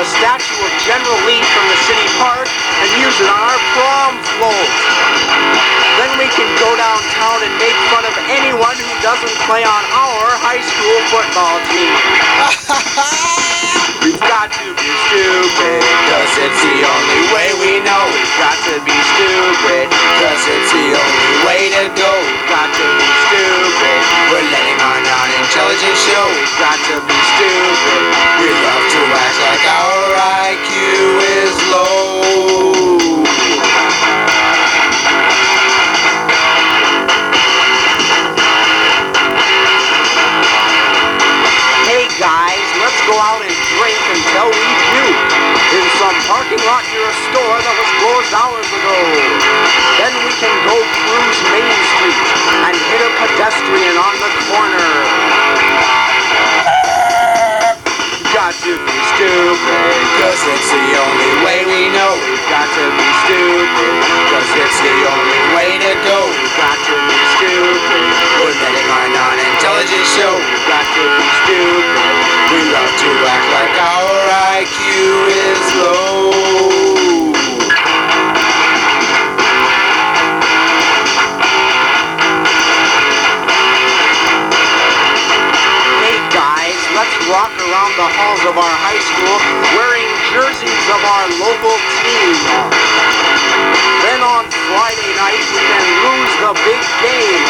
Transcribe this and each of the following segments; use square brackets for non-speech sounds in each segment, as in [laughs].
a statue of General Lee from the city park and use it on our prom float. Then we can go downtown and make fun of anyone who doesn't play on our high school football team. [laughs] we've got to be stupid, cause it's the only way we know. We've got to be stupid, cause it's the only way to go. Out and drink until we puke. In some parking lot near a store that was closed hours ago. Then we can go cruise Main Street and hit a pedestrian on the corner. Got to be stupid, cause it's the only way we know. We've got to be stupid, cause it's the only way to go. We've got to be stupid, we're letting our non-intelligence show. We've got to be stupid, act like our IQ is low. Hey guys, let's rock around the halls of our high school wearing jerseys of our local team. Then on Friday night we can lose the big game,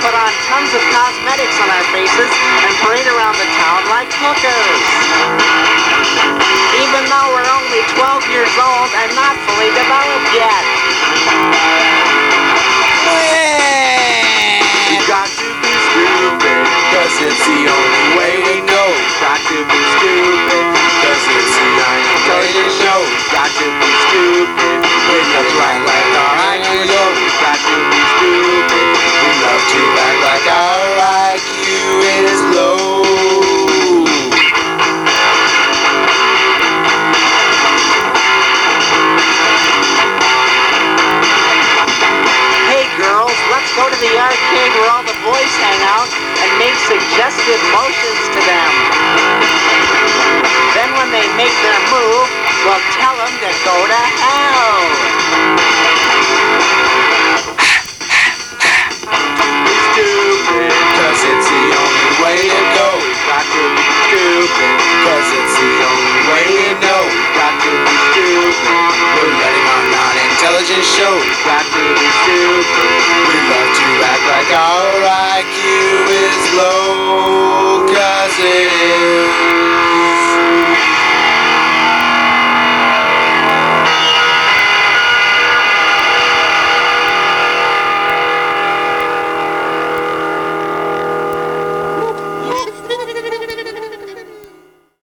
put on tons of cosmetics on our faces and parade around the town like hookers. Even though we're only 12 years old and not fully developed yet. Suggestive motions to them. Then when they make their move, we'll tell them to go to hell. Cause it's the only way to go. We've got to be stupid, cause it's the only way we know. We've got to be stupid, we're our non-intelligence show. We've got to be stupid, we love to act like our like you is low, cause it is.